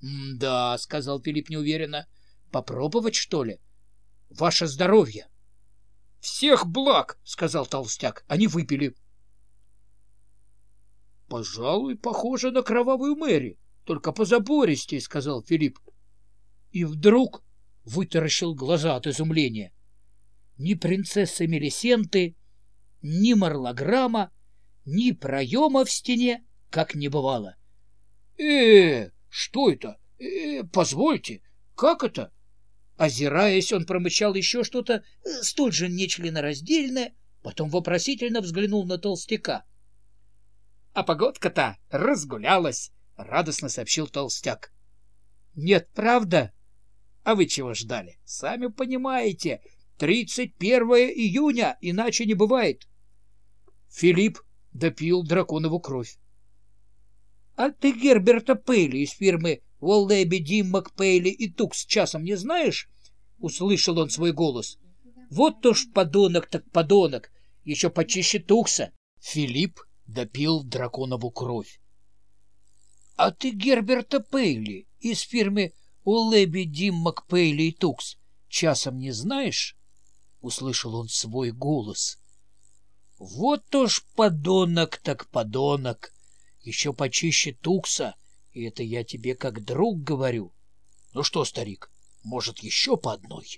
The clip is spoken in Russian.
«Да», — сказал Филипп неуверенно. «Попробовать, что ли? Ваше здоровье!» «Всех благ!» — сказал толстяк. Они выпили. «Пожалуй, похоже на кровавую Мэри, только позабористей», — сказал Филипп. И вдруг вытаращил глаза от изумления. Ни принцессы Мелисенты, ни марлограмма, ни проема в стене, как не бывало. э что это? Э, позвольте, как это? Озираясь, он промычал еще что-то э, столь же нечленораздельное, потом вопросительно взглянул на толстяка. — А погодка-то разгулялась, — радостно сообщил толстяк. — Нет, правда? А вы чего ждали? Сами понимаете, 31 июня, иначе не бывает. Филипп допил драконову кровь. — А ты Герберта Пейли из фирмы Уоллэби, Дим, Макпейли и Тукс часом не знаешь? — услышал он свой голос. — Вот то ж подонок так подонок, еще почище Тукса. Филипп допил драконову кровь. — А ты Герберта Пейли из фирмы Уоллэби, Дим, Макпейли и Тукс часом не знаешь? — услышал он свой голос. — Вот то ж подонок так подонок, еще почище Тукса — и это я тебе как друг говорю. Ну что, старик, может, еще по одной?